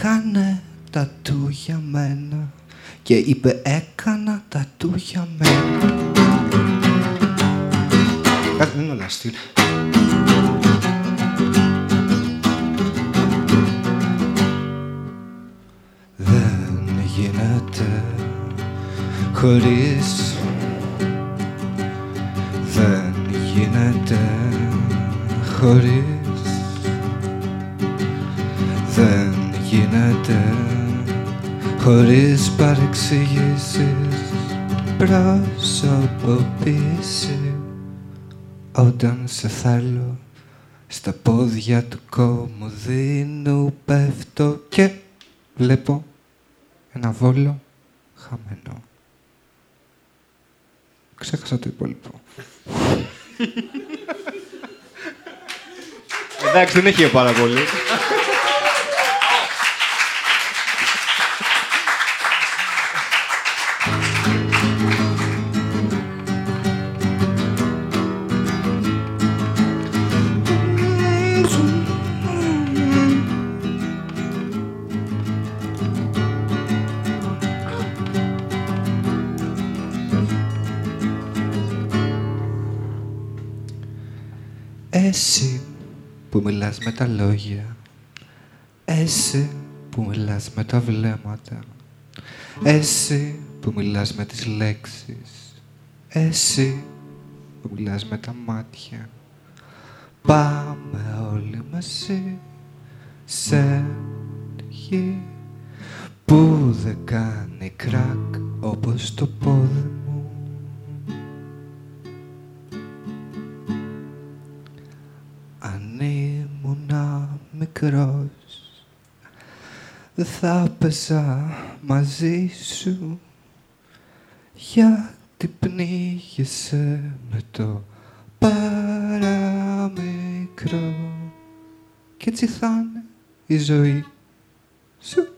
έκανε τα του για μένα και είπε έκανα τα του για μένα Κάτι δεν είναι όλα Δεν γίνεται χωρίς. Δεν γίνεται χωρίς. Γίνεται χωρίς παρεξηγήσεις προσωποποίηση όταν σε θέλω στα πόδια του κομμωδίνου πέφτω και βλέπω ένα βόλο χαμένο. Ξέχασα το υπόλοιπο. Εντάξει, δεν έχει πάρα πολύ. Εσύ που μιλάς με τα λόγια. Εσύ που μιλάς με τα βλέμματα. Εσύ που μιλάς με τις λέξεις. Εσύ που μιλάς με τα μάτια. Πάμε όλοι μαζί σε γη που δεν κάνει κρακ όπως το πόδι ήμουνα μικρός. Δεν θα πέσα μαζί σου. Γιατί πνίγεσαι με το παραμικρό. Κι έτσι θα είναι η ζωή σου.